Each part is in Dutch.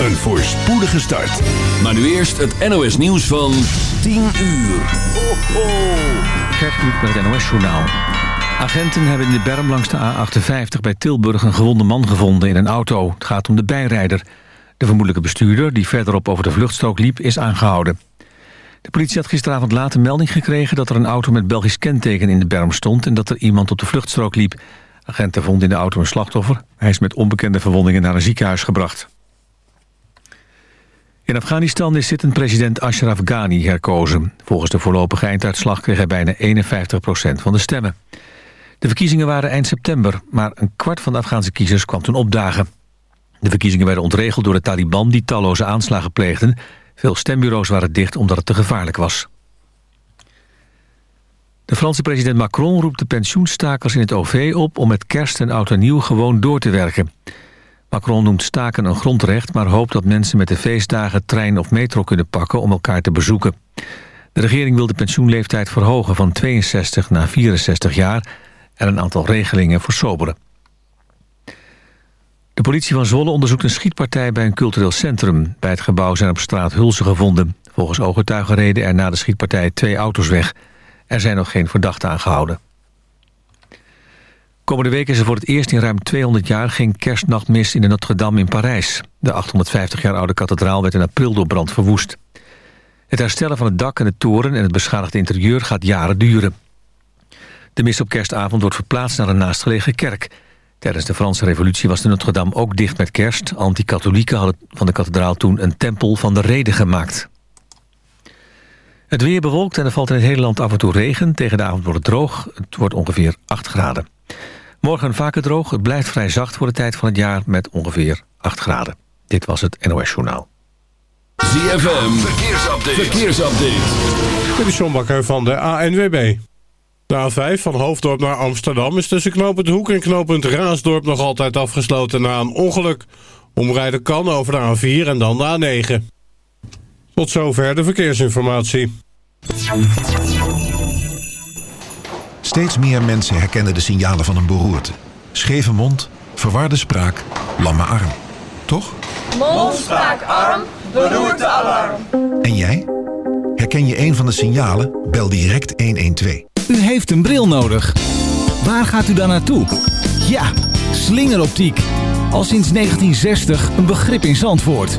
een voorspoedige start. Maar nu eerst het NOS nieuws van 10 uur. Ho, ho. Kluk met het NOS Journaal. Agenten hebben in de berm langs de A58 bij Tilburg een gewonde man gevonden in een auto. Het gaat om de bijrijder. De vermoedelijke bestuurder, die verderop over de vluchtstrook liep, is aangehouden. De politie had gisteravond laat een melding gekregen... dat er een auto met Belgisch kenteken in de berm stond... en dat er iemand op de vluchtstrook liep. Agenten vonden in de auto een slachtoffer. Hij is met onbekende verwondingen naar een ziekenhuis gebracht. In Afghanistan is zittend president Ashraf Ghani herkozen. Volgens de voorlopige einduitslag kreeg hij bijna 51% van de stemmen. De verkiezingen waren eind september, maar een kwart van de Afghaanse kiezers kwam toen opdagen. De verkiezingen werden ontregeld door de Taliban die talloze aanslagen pleegden. Veel stembureaus waren dicht omdat het te gevaarlijk was. De Franse president Macron roept de pensioenstakers in het OV op... om met kerst en oud en nieuw gewoon door te werken. Macron noemt staken een grondrecht... maar hoopt dat mensen met de feestdagen trein of metro kunnen pakken... om elkaar te bezoeken. De regering wil de pensioenleeftijd verhogen van 62 naar 64 jaar... en een aantal regelingen versoberen. De politie van Zwolle onderzoekt een schietpartij bij een cultureel centrum. Bij het gebouw zijn op straat hulzen gevonden. Volgens ooggetuigen reden er na de schietpartij twee auto's weg. Er zijn nog geen verdachten aangehouden. Komende week is er voor het eerst in ruim 200 jaar geen kerstnachtmis in de Notre-Dame in Parijs. De 850 jaar oude kathedraal werd in april door brand verwoest. Het herstellen van het dak en de toren en het beschadigde interieur gaat jaren duren. De mis op kerstavond wordt verplaatst naar een naastgelegen kerk. Tijdens de Franse revolutie was de Notre-Dame ook dicht met kerst. Anti-katholieken hadden van de kathedraal toen een tempel van de reden gemaakt. Het weer bewolkt en er valt in het hele land af en toe regen. Tegen de avond wordt het droog. Het wordt ongeveer 8 graden. Morgen vaker droog. Het blijft vrij zacht voor de tijd van het jaar met ongeveer 8 graden. Dit was het NOS Journaal. ZFM, verkeersupdate. verkeersupdate. Dit is John Bakker van de ANWB. De A5 van Hoofddorp naar Amsterdam is tussen knooppunt Hoek en knooppunt Raasdorp nog altijd afgesloten na een ongeluk. Omrijden kan over de A4 en dan de A9. Tot zover de verkeersinformatie. Steeds meer mensen herkennen de signalen van een beroerte. Scheve mond, verwarde spraak, lamme arm. Toch? Mond, spraak, arm, beroerte, alarm. En jij? Herken je een van de signalen? Bel direct 112. U heeft een bril nodig. Waar gaat u dan naartoe? Ja, slingeroptiek. Al sinds 1960 een begrip in Zandvoort.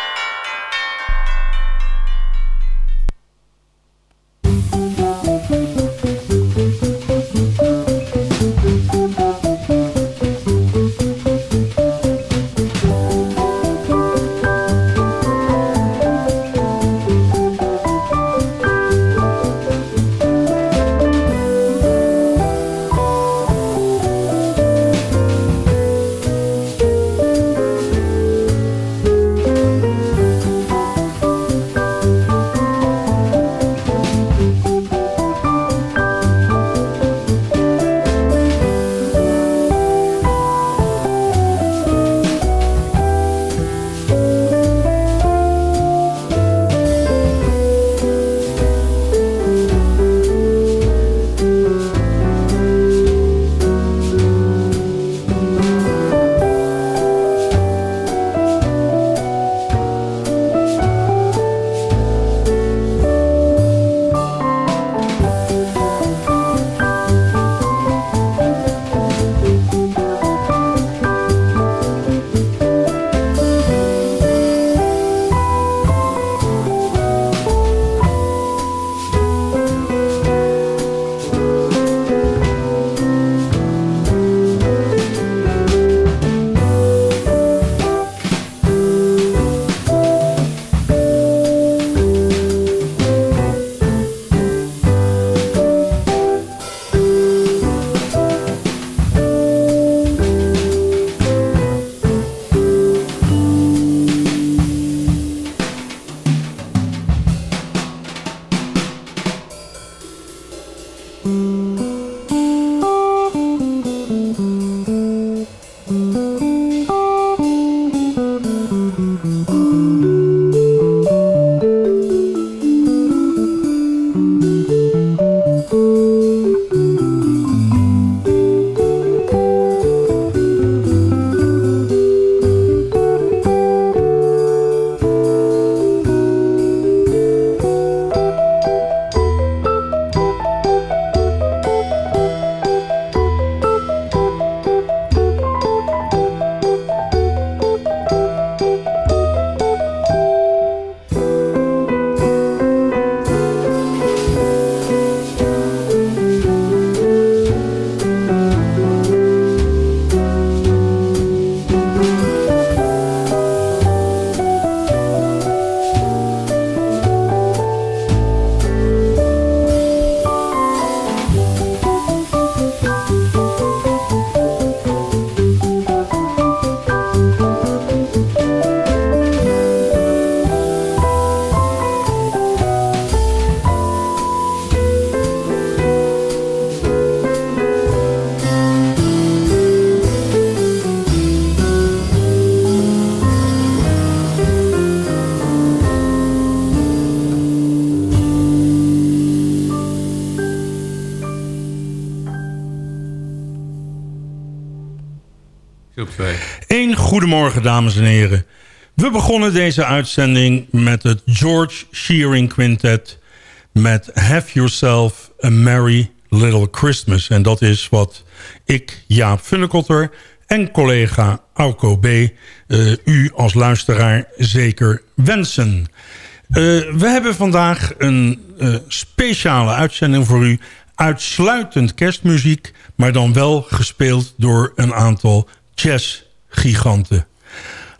Een goedemorgen, dames en heren. We begonnen deze uitzending met het George Shearing Quintet... met Have Yourself a Merry Little Christmas. En dat is wat ik, Jaap Funnekotter en collega Auko B... Uh, u als luisteraar zeker wensen. Uh, we hebben vandaag een uh, speciale uitzending voor u. Uitsluitend kerstmuziek, maar dan wel gespeeld door een aantal jazzgiganten.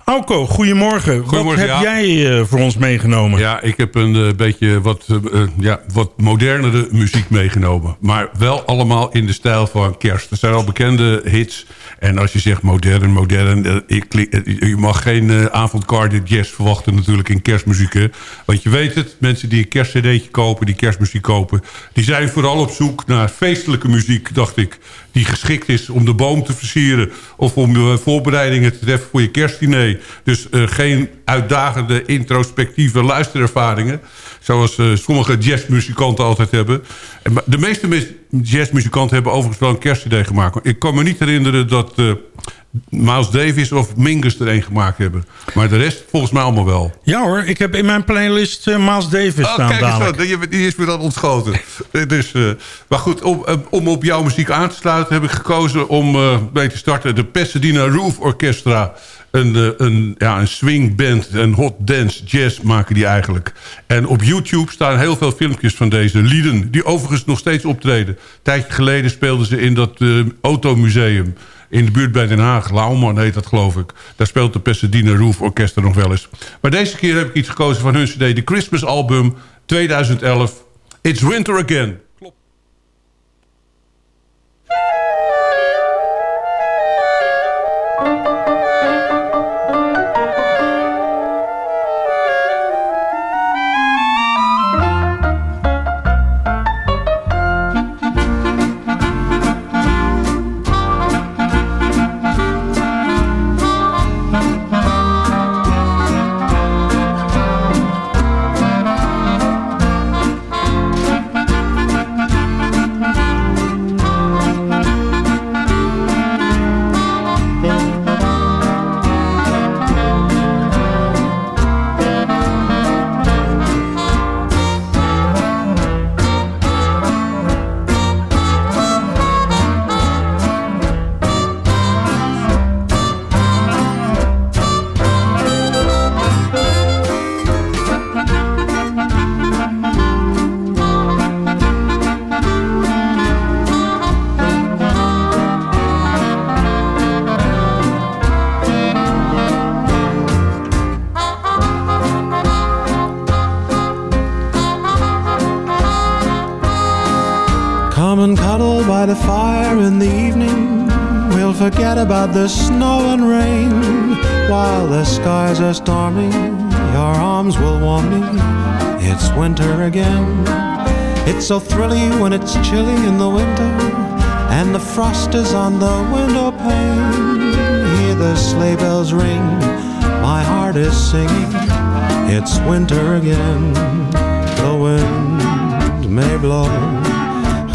Auko, goedemorgen. goedemorgen. Wat heb ja. jij uh, voor ons meegenomen? Ja, ik heb een uh, beetje wat, uh, ja, wat modernere muziek meegenomen. Maar wel allemaal in de stijl van kerst. Er zijn al bekende hits. En als je zegt modern, modern... Ik, je mag geen avondcardi jazz verwachten natuurlijk in kerstmuziek. Want je weet het, mensen die een kerstcd'tje kopen... die kerstmuziek kopen... die zijn vooral op zoek naar feestelijke muziek, dacht ik die geschikt is om de boom te versieren... of om voorbereidingen te treffen voor je kerstdiner. Dus geen uitdagende, introspectieve luisterervaringen... zoals uh, sommige jazzmuzikanten altijd hebben. De meeste jazzmuzikanten hebben overigens wel een kerstidee gemaakt. Ik kan me niet herinneren dat... Miles Davis of Mingus er een gemaakt hebben. Maar de rest volgens mij allemaal wel. Ja hoor, ik heb in mijn playlist uh, Miles Davis oh, staan kijk eens wat, die, die is me dan ontschoten. dus, uh, maar goed, om, om op jouw muziek aan te sluiten... heb ik gekozen om mee te starten... de Pasadena Roof Orchestra. Een, een, ja, een swingband, een hot dance jazz maken die eigenlijk. En op YouTube staan heel veel filmpjes van deze lieden... die overigens nog steeds optreden. Een tijdje geleden speelden ze in dat automuseum in de buurt bij Den Haag. Lauwman heet dat geloof ik. Daar speelt de Pasadena Roof Orkester nog wel eens. Maar deze keer heb ik iets gekozen van hun cd. De Christmas album 2011. It's Winter Again. Bells ring. My heart is singing. It's winter again. The wind may blow.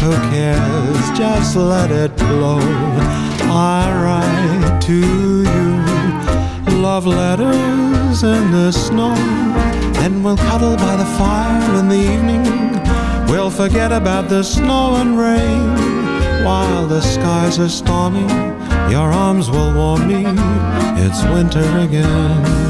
Who cares? Just let it blow. I write to you love letters in the snow. Then we'll cuddle by the fire in the evening. We'll forget about the snow and rain. While the skies are stormy, your arms will warm me. It's winter again.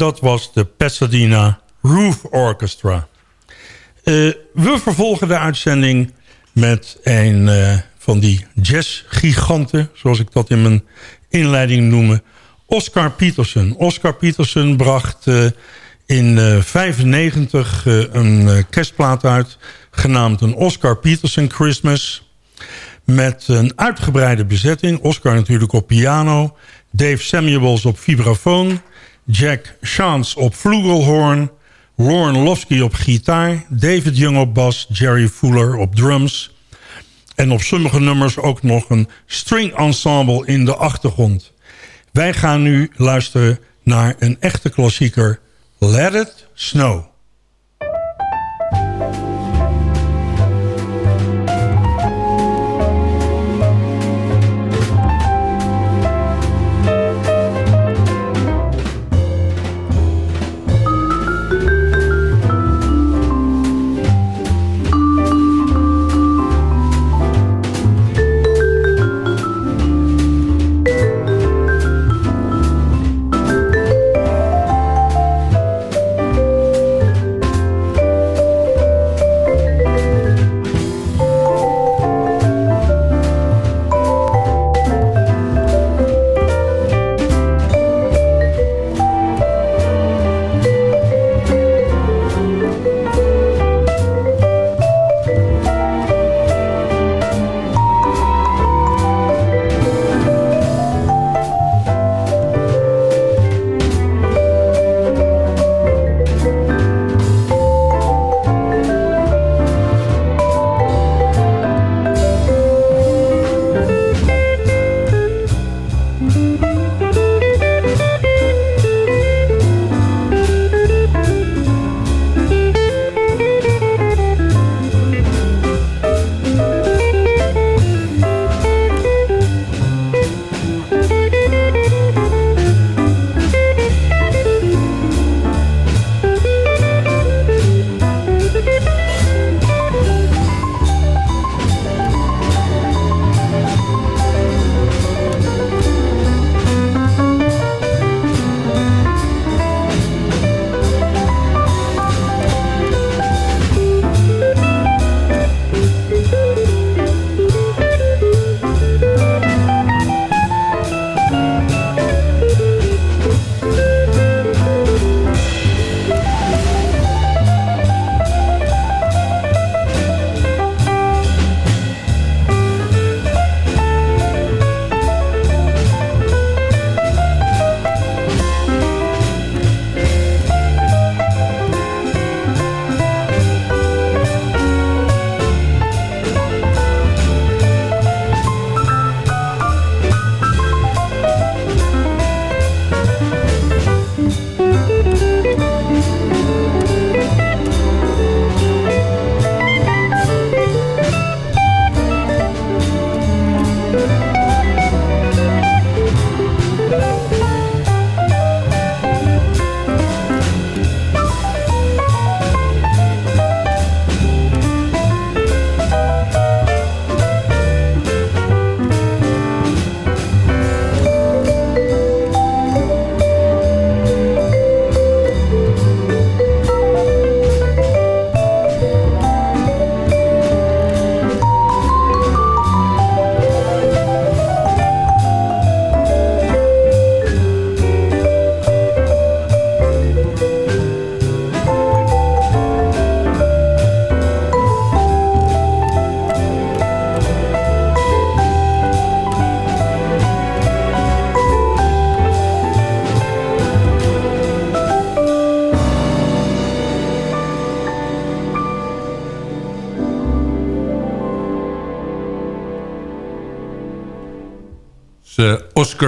Dat was de Pasadena Roof Orchestra. Uh, we vervolgen de uitzending met een uh, van die jazzgiganten... zoals ik dat in mijn inleiding noem... Oscar Peterson. Oscar Peterson bracht uh, in 1995 een kerstplaat uit... genaamd een Oscar Peterson Christmas... met een uitgebreide bezetting. Oscar natuurlijk op piano... Dave Samuels op vibrafoon... Jack Chance op flugelhorn... Lauren Lofsky op gitaar... David Young op bas... Jerry Fuller op drums... en op sommige nummers ook nog een string ensemble in de achtergrond. Wij gaan nu luisteren naar een echte klassieker... Let It Snow.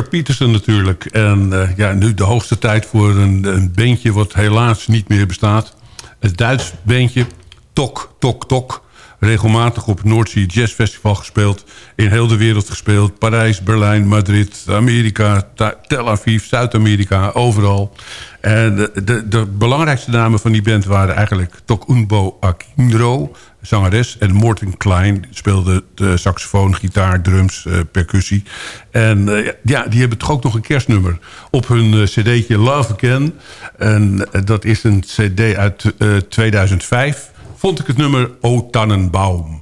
Peterson natuurlijk. En uh, ja, nu de hoogste tijd voor een, een beentje wat helaas niet meer bestaat. Het Duits beentje, Tok, Tok, Tok. regelmatig op het Noordzee Jazz Festival gespeeld. In heel de wereld gespeeld. Parijs, Berlijn, Madrid, Amerika, Tel Aviv, Zuid-Amerika, overal. En de, de, de, belangrijkste namen van die band waren eigenlijk Tokunbo Akindro, zangeres. En Morten Klein speelde de saxofoon, gitaar, drums, uh, percussie. En uh, ja, die hebben toch ook nog een kerstnummer op hun cd'tje Love Again. En dat is een cd uit 2005. Vond ik het nummer O Tannenbaum.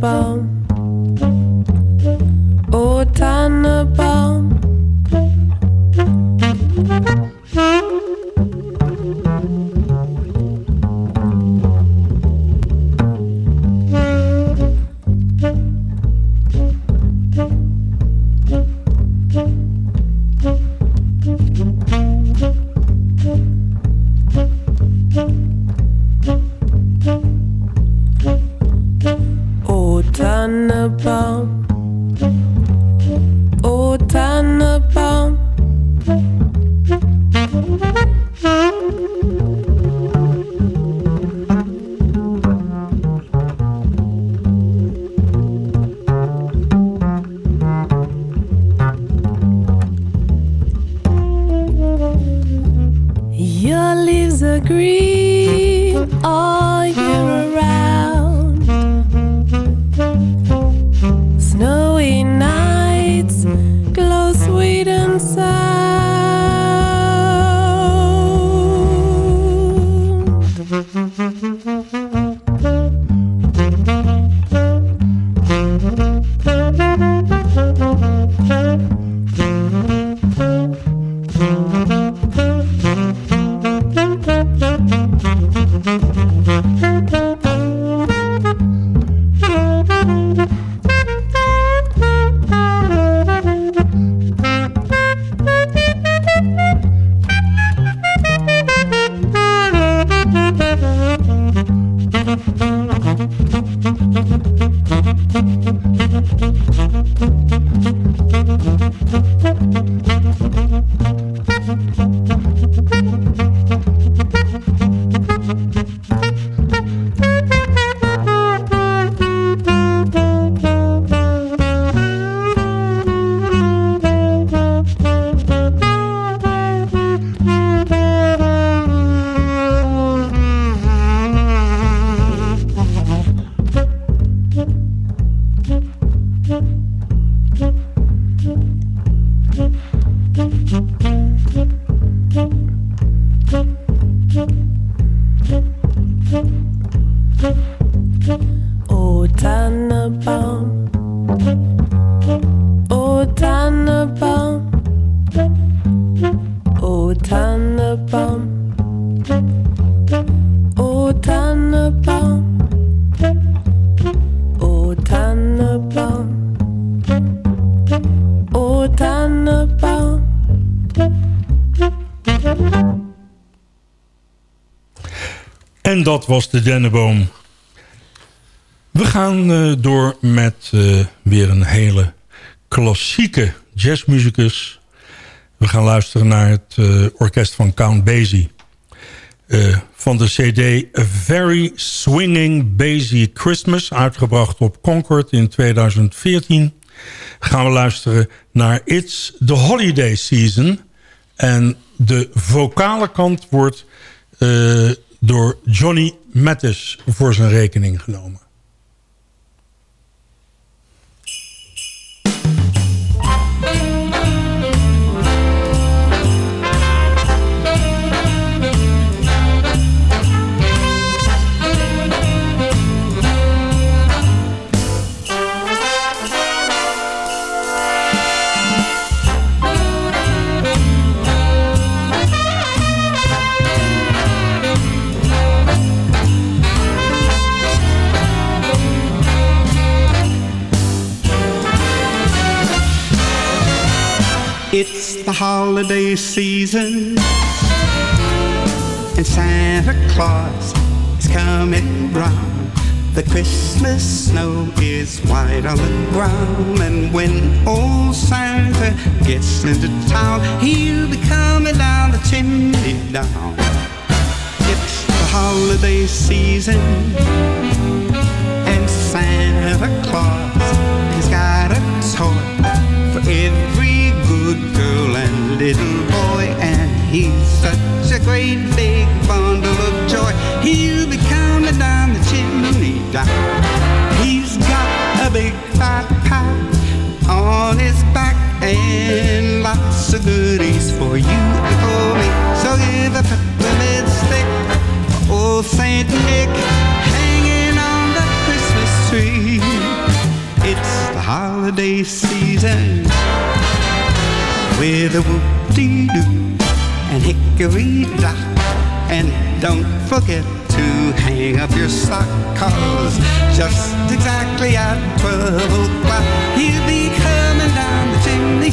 Tannenbaum, dat was de dennenboom. We gaan uh, door met uh, weer een hele klassieke jazzmuzikus. We gaan luisteren naar het uh, orkest van Count Basie. van de cd A Very Swinging Basie Christmas... uitgebracht op Concord in 2014... gaan we luisteren naar It's the Holiday Season. En de vocale kant wordt door Johnny Mattis voor zijn rekening genomen. The holiday season. and Santa Claus is coming round. The Christmas snow is white on the ground, and when old Santa gets into town, he'll be coming down the chimney down. It's the holiday season, and Santa Claus has got a toy little boy, and he's such a great big bundle of joy. He'll be coming down the chimney down. He's got a big fat pack on his back and lots of goodies for you and for me. So give a peppermint stick old Saint Nick hanging on the Christmas tree. It's the holiday season with a whoop-dee-doo and hickory-dock. And don't forget to hang up your sock, cause just exactly at 12 o'clock, he'll be coming down the chimney,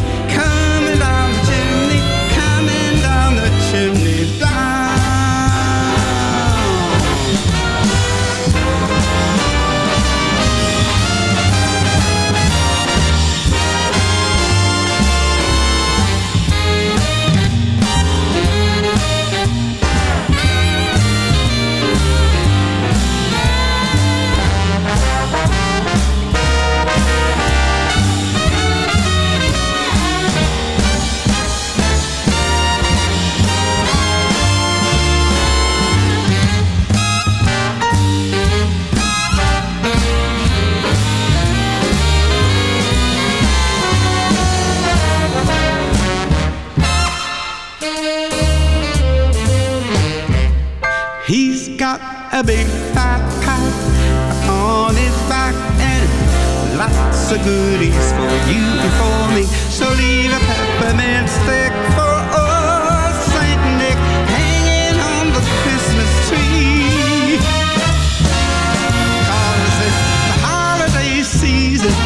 He's got a big fat pack on his back and lots of goodies for you and for me. So leave a peppermint stick for old Saint Nick hanging on the Christmas tree. Cause it's the holiday season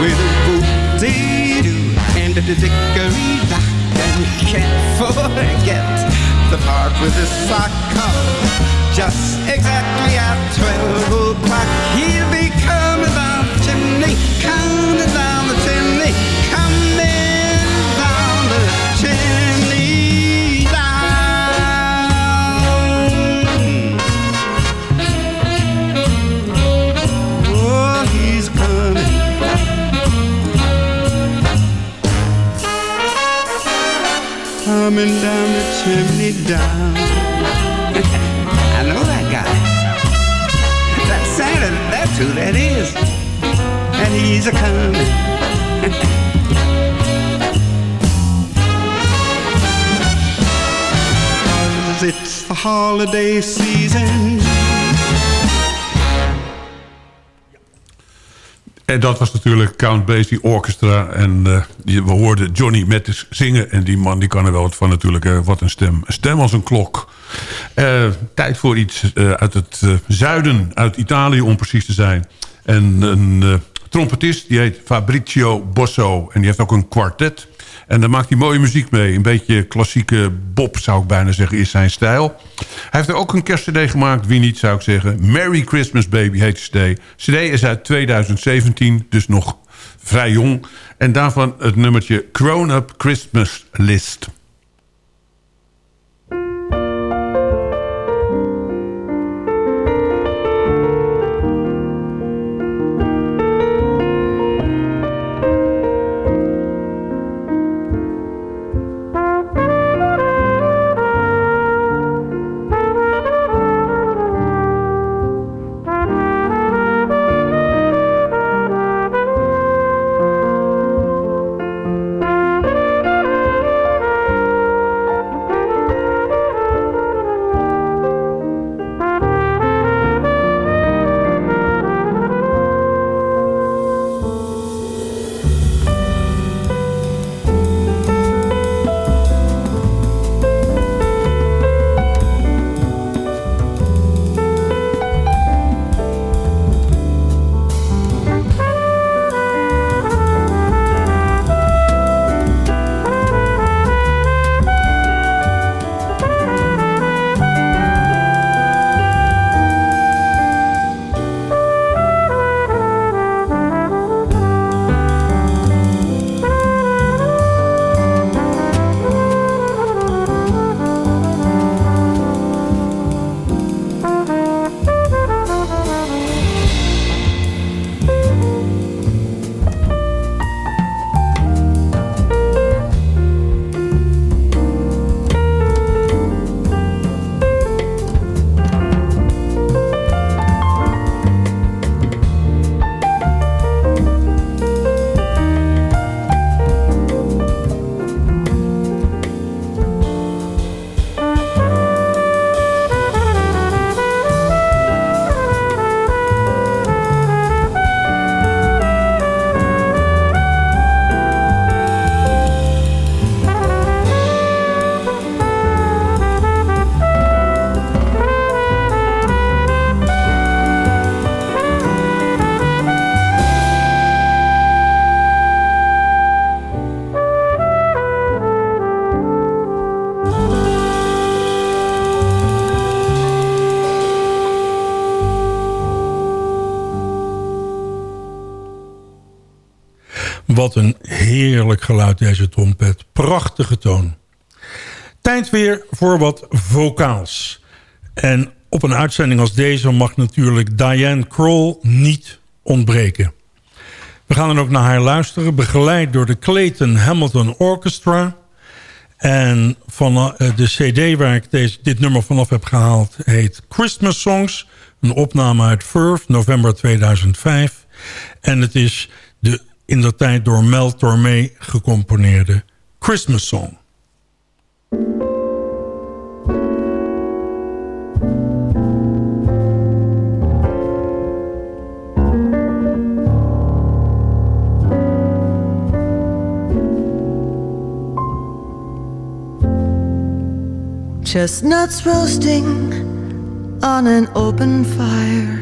with a whoop-dee-doo and a dickory-dock and you can't forget the park with his sock collar. Just exactly at 12 o'clock, he'll be coming down the chimney, coming down the chimney, coming down the chimney down. Oh, he's coming. Coming down chimney down. I know that guy. That Santa, that's who that is. And he's a. Cause it's the holiday season. En dat was natuurlijk Count Basie Orchestra. En die- we hoorden Johnny Mattis zingen. En die man die kan er wel wat van natuurlijk. wat een stem. Een stem als een klok. Eh, tijd voor iets eh, uit het zuiden. Uit Italië om precies te zijn. En een trompetist die heet Fabrizio Bosso. En die heeft ook een kwartet. En daar maakt hij mooie muziek mee. Een beetje klassieke Bob zou ik bijna zeggen is zijn stijl. Hij heeft er ook een kerstcd gemaakt. Wie niet zou ik zeggen. Merry Christmas Baby heet de cd. cd is uit 2017. Dus nog vrij jong. En daarvan het nummertje Grown Up Christmas List. Geluid deze trompet. Prachtige toon. Tijd weer voor wat vocaals. En op een uitzending als deze mag natuurlijk Diane Kroll niet ontbreken. We gaan dan ook naar haar luisteren, begeleid door de Clayton Hamilton Orchestra. En van eh, de cd waar ik deze, dit nummer vanaf heb gehaald heet Christmas Songs. Een opname uit Verve, november 2005. En het is de in de tijd door Mel Tormé gecomponeerde Christmas Song. Chestnuts roasting on an open fire.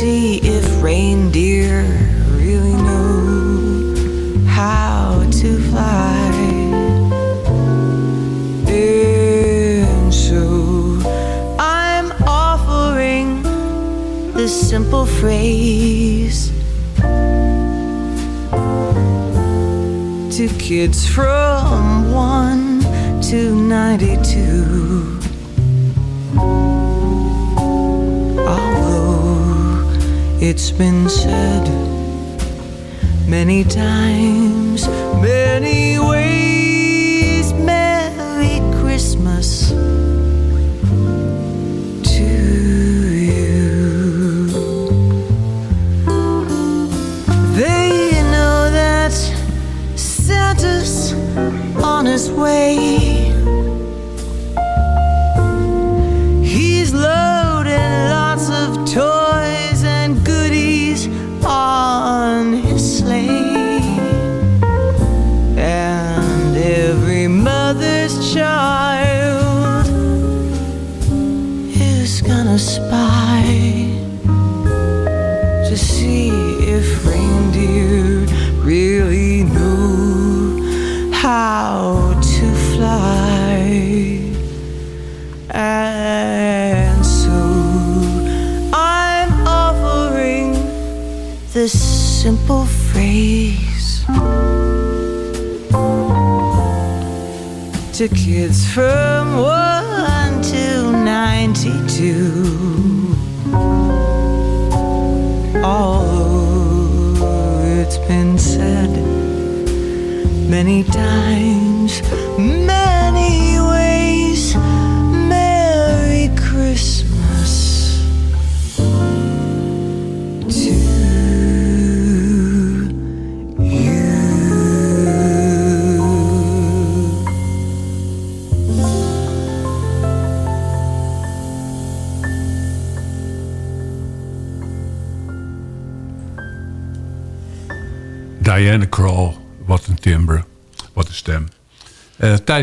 see if reindeer really know how to fly. And so I'm offering this simple phrase to kids from 1 to 92. It's been said many times, many ways,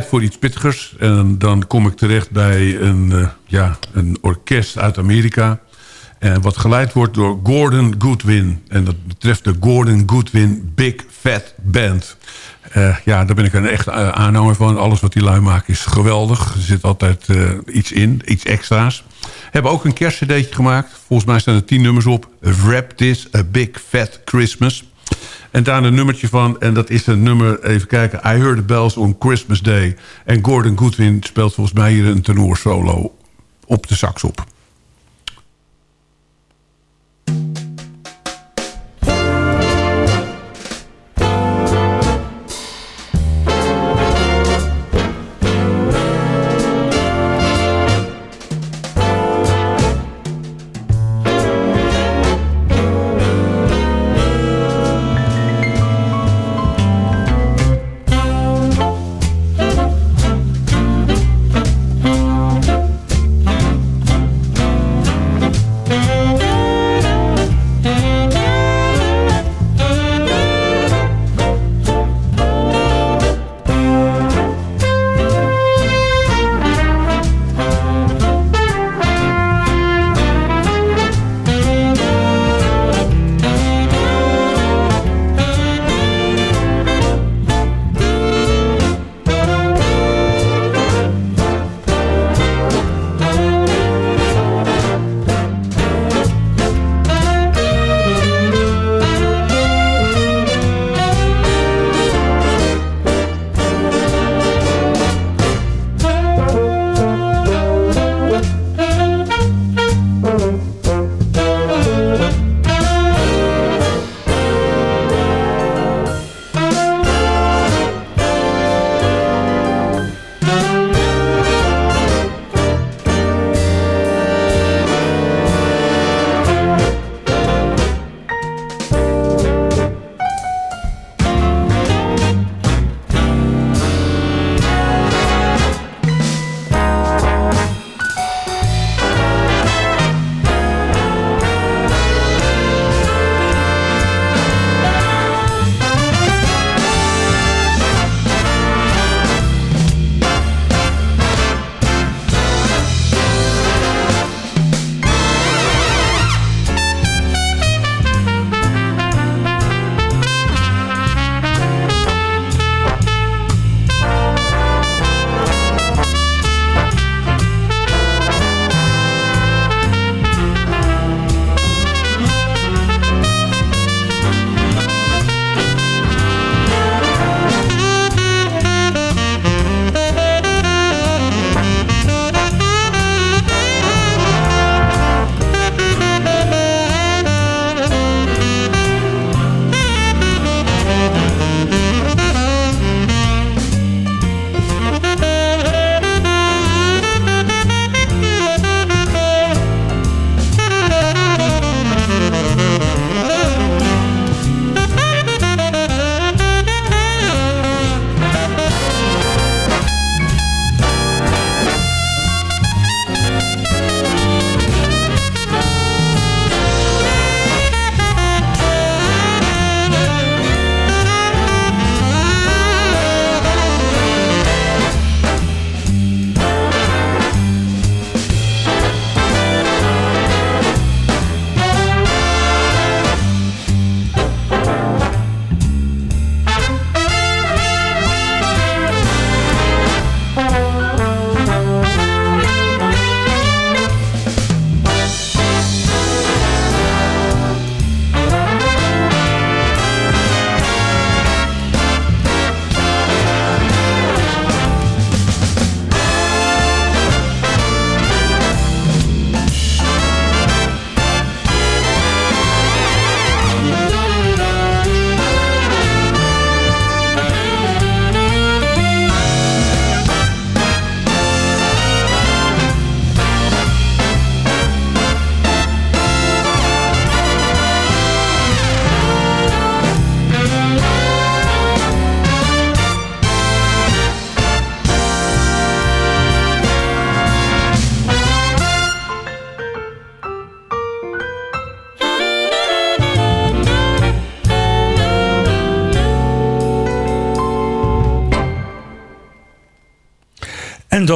voor iets pittigers. En dan kom ik terecht bij een, eh, ja, een orkest uit Amerika. En wat geleid wordt door Gordon Goodwin. En dat betreft de Gordon Goodwin Big Fat Band. Uh, ja, daar ben ik een echt aanhanger van. Alles wat die lui maken is geweldig. Er zit altijd iets in, iets extra's. Hebben ook een kerstcd'tje gemaakt. Volgens mij staan er tien nummers op. Wrap This a Big Fat Christmas. En daar een nummertje van. En dat is een nummer, even kijken. I Heard the Bells on Christmas Day. En Gordon Goodwin speelt volgens mij hier een tenor solo op de sax op.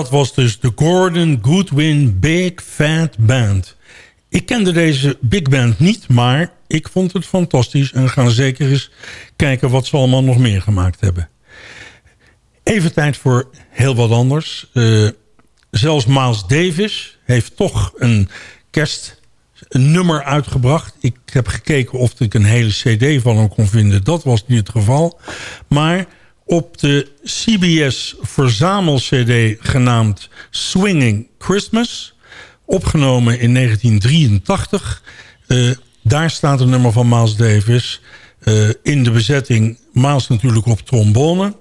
dat was dus de Gordon Goodwin Big Fat Band. Ik kende deze big band niet, maar ik vond het fantastisch... en ga zeker eens kijken wat ze allemaal nog meer gemaakt hebben. Even tijd voor heel wat anders. Uh, zelfs Miles Davis heeft toch een kerstnummer uitgebracht. Ik heb gekeken of ik een hele cd van hem kon vinden. Dat was niet het geval. Maar op de CBS verzamel-cd genaamd Swinging Christmas... opgenomen in 1983... Uh, daar staat een nummer van Miles Davis. Uh, in de bezetting Miles natuurlijk op trombone.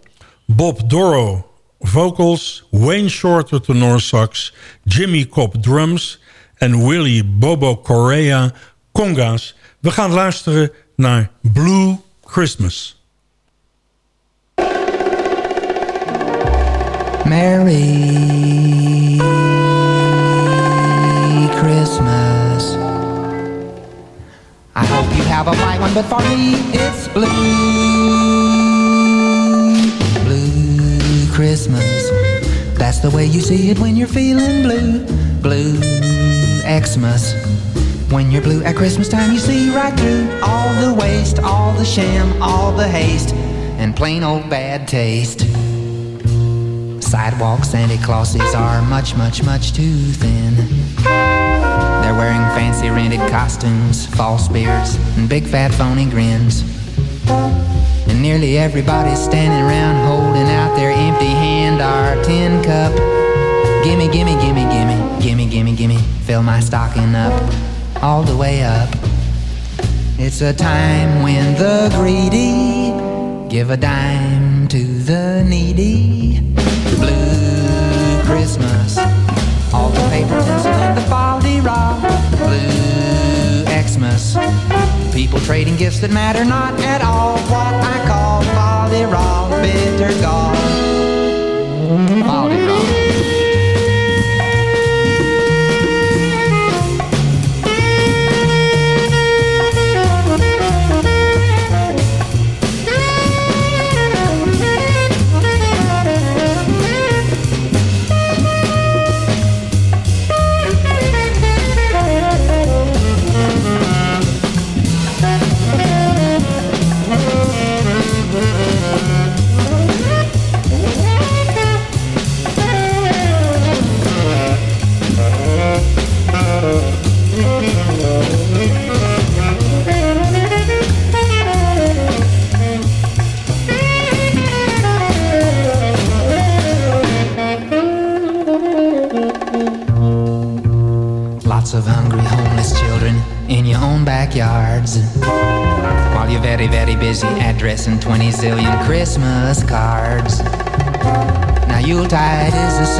Bob Doro vocals. Wayne Shorter tenor sax. Jimmy Cobb drums. En Willie Bobo Correa conga's. We gaan luisteren naar Blue Christmas. Merry Christmas. I hope you have a white one, but for me it's blue. Blue Christmas. That's the way you see it when you're feeling blue. Blue Xmas. When you're blue at Christmas time, you see right through all the waste, all the sham, all the haste, and plain old bad taste. Sidewalk Santa Clauses are much, much, much too thin. They're wearing fancy rented costumes, false beards, and big fat phony grins. And nearly everybody's standing around holding out their empty hand or tin cup. Gimme, gimme, gimme, gimme, gimme, gimme, gimme, fill my stocking up, all the way up. It's a time when the greedy give a dime to the needy. Blue Christmas. All the paper tinsel and the folly rock. Blue Xmas. People trading gifts that matter not at all. What I call folly rock, bitter gall. Folly rock.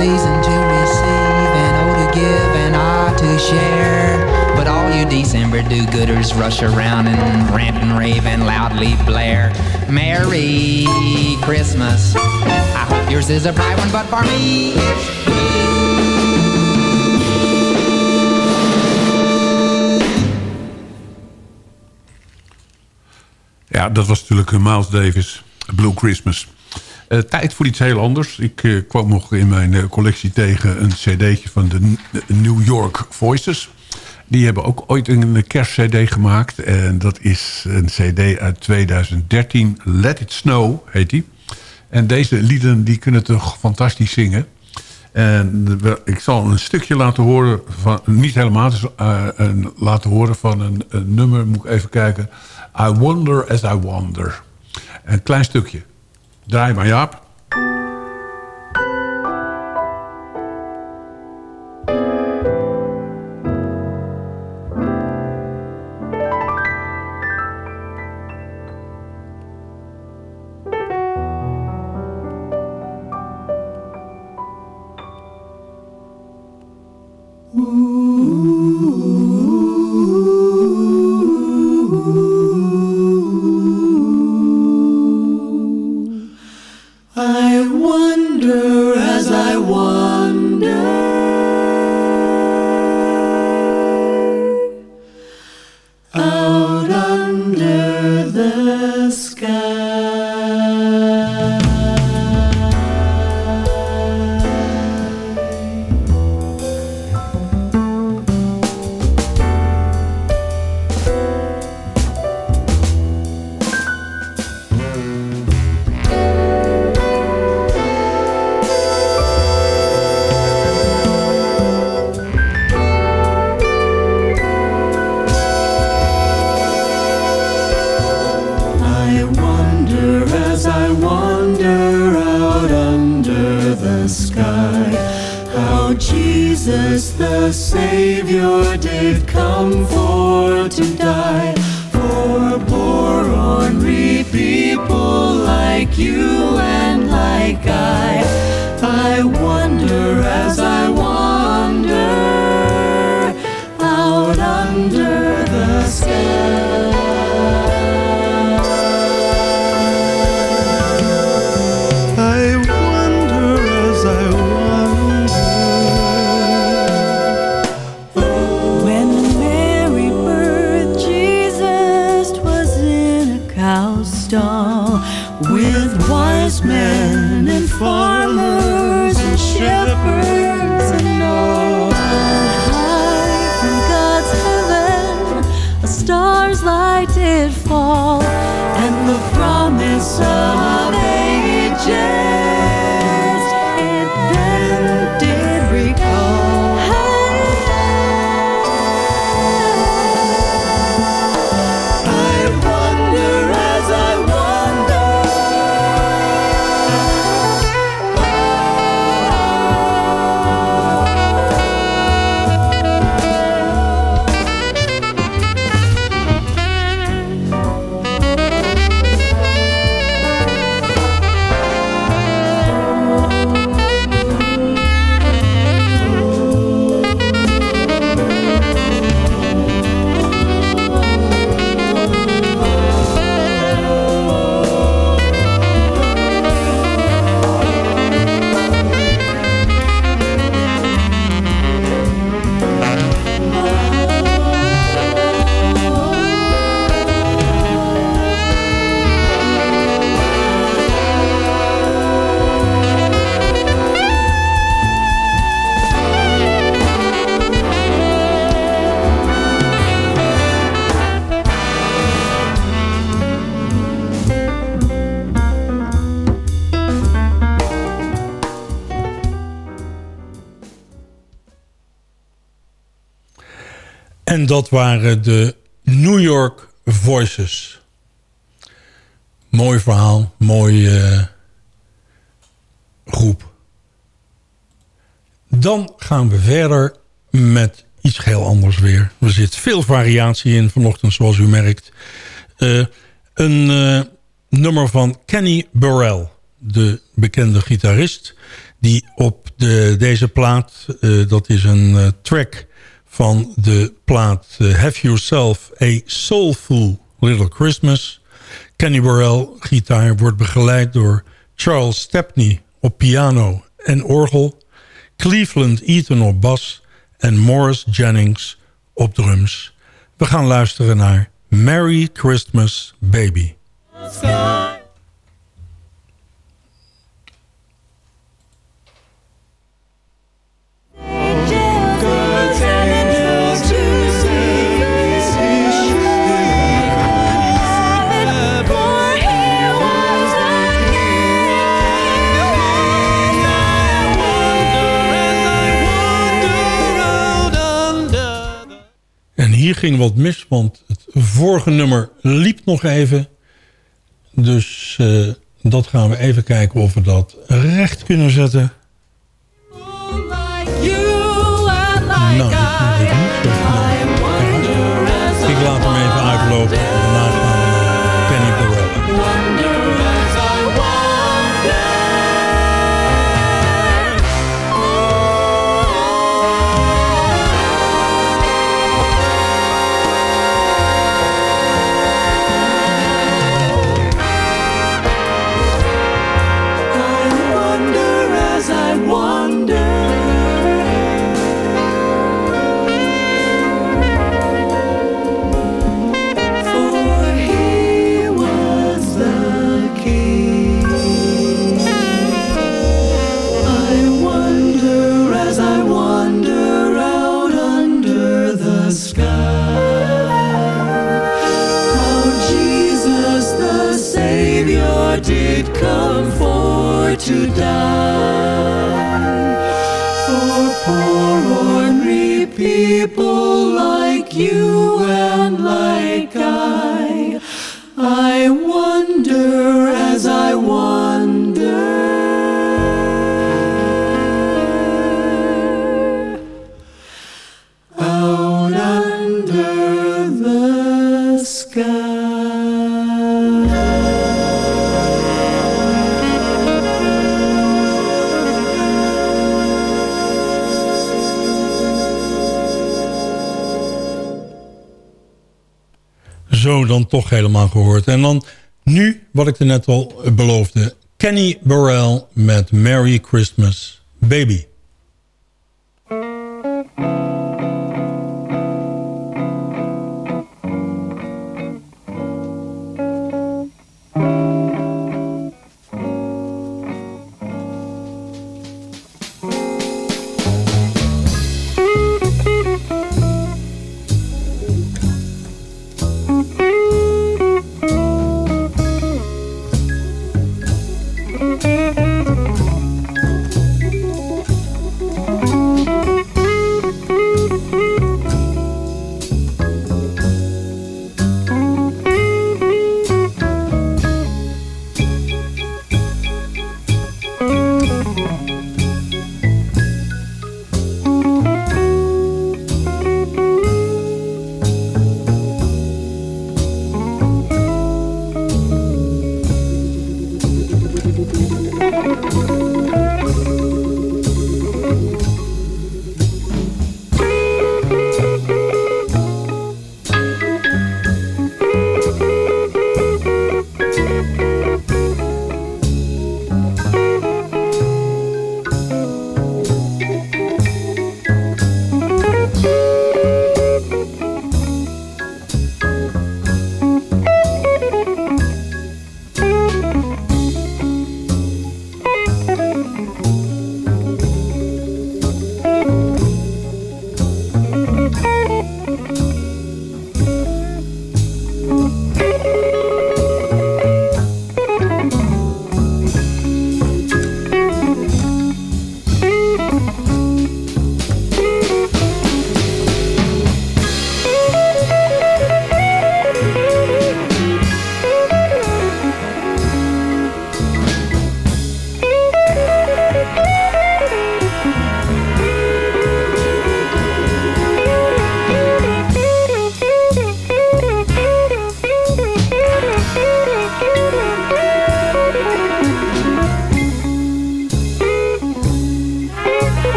Season to receive And oh to give and R to share. But all you December do-gooders rush around and rant and rave and loudly blare. Merry Christmas. I hope yours is a bright one, but for me it's Ja, dat was natuurlijk eh, Miles Davis, Blue Christmas. Uh, tijd voor iets heel anders. Ik uh, kwam nog in mijn uh, collectie tegen een cd'tje van de New York Voices. Die hebben ook ooit een kerstcd gemaakt. En dat is een cd uit 2013. Let It Snow heet die. En deze lieden die kunnen toch fantastisch zingen. En ik zal een stukje laten horen. Van, niet helemaal, dus, laten horen van een, een nummer. Moet ik even kijken. I Wonder As I Wonder. Een klein stukje. Draai maar, Jaap. Dat waren de New York Voices. Mooi verhaal, mooi eh, groep. Dan gaan we verder met iets heel anders weer. Er zit veel variatie in vanochtend, zoals u merkt. Eh, een eh, nummer van Kenny Burrell, de bekende gitarist... die op de, deze plaat, dat is een track van de plaat eh, Have Yourself a Soulful Little Christmas. Kenny Burrell, gitaar, wordt begeleid door Charles Stepney op piano en orgel... Cleveland Eaton op bas en Morris Jennings op drums. We gaan luisteren naar Merry Christmas Baby. Hier ging wat mis, want het vorige nummer liep nog even. Dus eh, dat gaan we even kijken of we dat recht kunnen zetten. Toch helemaal gehoord. En dan nu, wat ik er net al beloofde... Kenny Burrell met Merry Christmas Baby.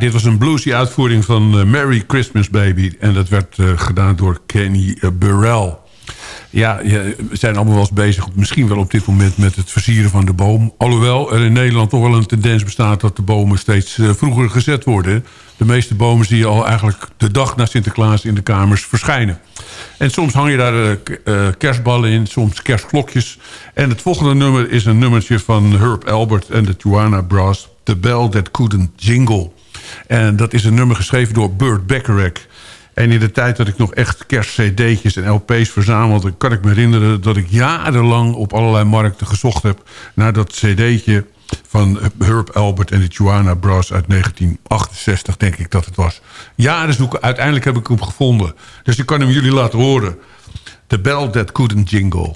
Dit was een bluesy uitvoering van uh, Merry Christmas Baby. En dat werd uh, gedaan door Kenny uh, Burrell. Ja, we zijn allemaal wel eens bezig, misschien wel op dit moment... met het versieren van de boom. Alhoewel er in Nederland toch wel een tendens bestaat... dat de bomen steeds vroeger gezet worden. De meeste bomen zie je al eigenlijk de dag na Sinterklaas... in de kamers verschijnen. En soms hang je daar kerstballen in, soms kerstklokjes. En het volgende nummer is een nummertje van Herb Albert en de Tuana Brass... The Bell That Couldn't Jingle. En dat is een nummer geschreven door Burt Bacharach. En in de tijd dat ik nog echt kerstcd'tjes en LP's verzamelde... kan ik me herinneren dat ik jarenlang op allerlei markten gezocht heb... naar dat cd'tje van Herb Albert en de Joanna Brass uit 1968, denk ik dat het was. Jaren zoeken, uiteindelijk heb ik hem gevonden. Dus ik kan hem jullie laten horen. The Bell That Couldn't Jingle.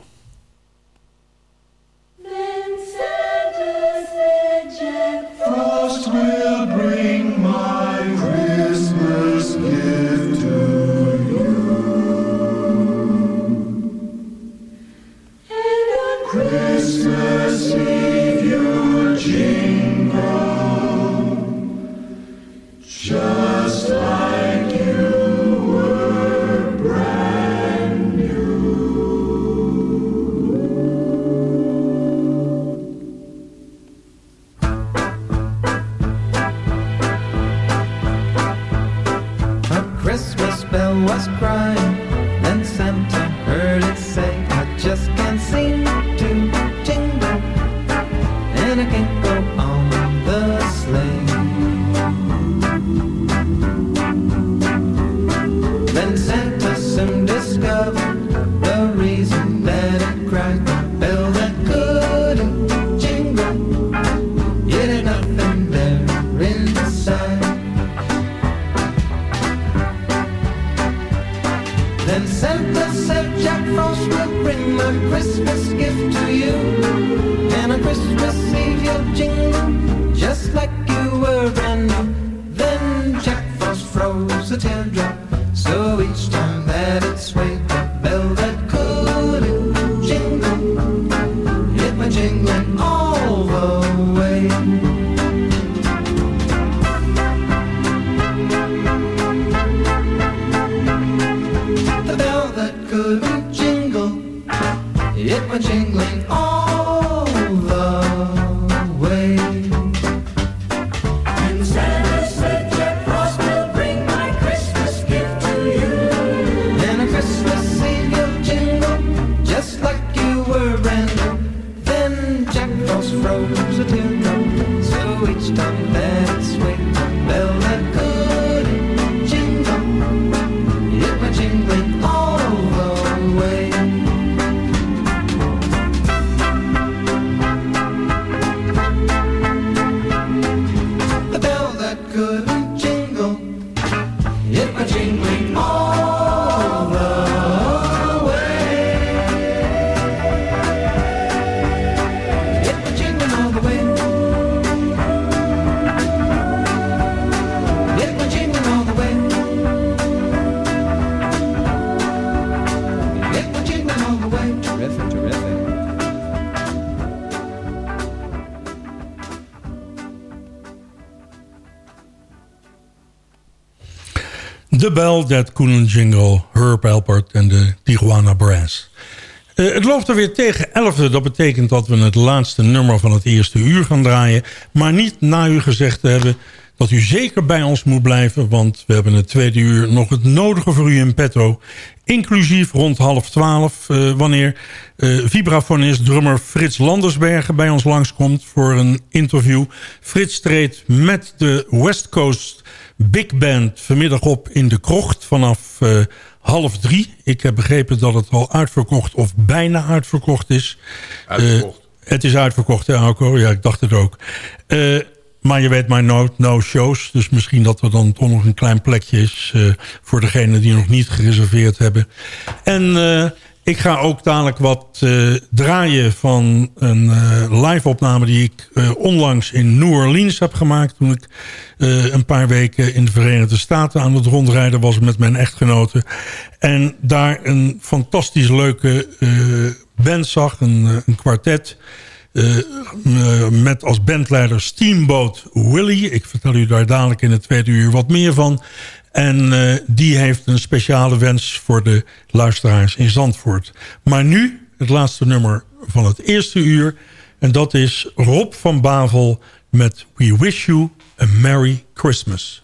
Bell That Couldn't Jingle, Herb Alpert en de Tijuana Brass. Eh, het loopt er weer tegen 11. Dat betekent dat we het laatste nummer van het eerste uur gaan draaien. Maar niet na u gezegd te hebben dat u zeker bij ons moet blijven. Want we hebben het tweede uur nog het nodige voor u in petto. Inclusief rond half twaalf. eh, wanneer eh, vibrafonist drummer Frits Landersbergen bij ons langskomt voor een interview. Frits treedt met de West Coast Big Band vanmiddag op in de krocht vanaf eh, half drie. Ik heb begrepen dat het al uitverkocht of bijna uitverkocht is. Uitverkocht. Eh, het is uitverkocht, hè, Alco? Ja, ik dacht het ook. Eh, maar je weet maar no, no shows. Dus misschien dat er dan toch nog een klein plekje is... voor degenen die nog niet gereserveerd hebben. En ik ga ook dadelijk wat eh, draaien van een eh, live-opname... die ik eh, onlangs in New Orleans heb gemaakt... toen ik een paar weken in de Verenigde Staten aan het rondrijden was... met mijn echtgenote. En daar een fantastisch leuke band zag, een, een kwartet... Eh, eh, met als bandleider Steamboat Willie. Ik vertel u daar dadelijk in het tweede uur wat meer van. En eh, die heeft een speciale wens voor de luisteraars in Zandvoort. Maar nu het laatste nummer van het eerste uur. En dat is Rob van Bavel met We Wish You a Merry Christmas.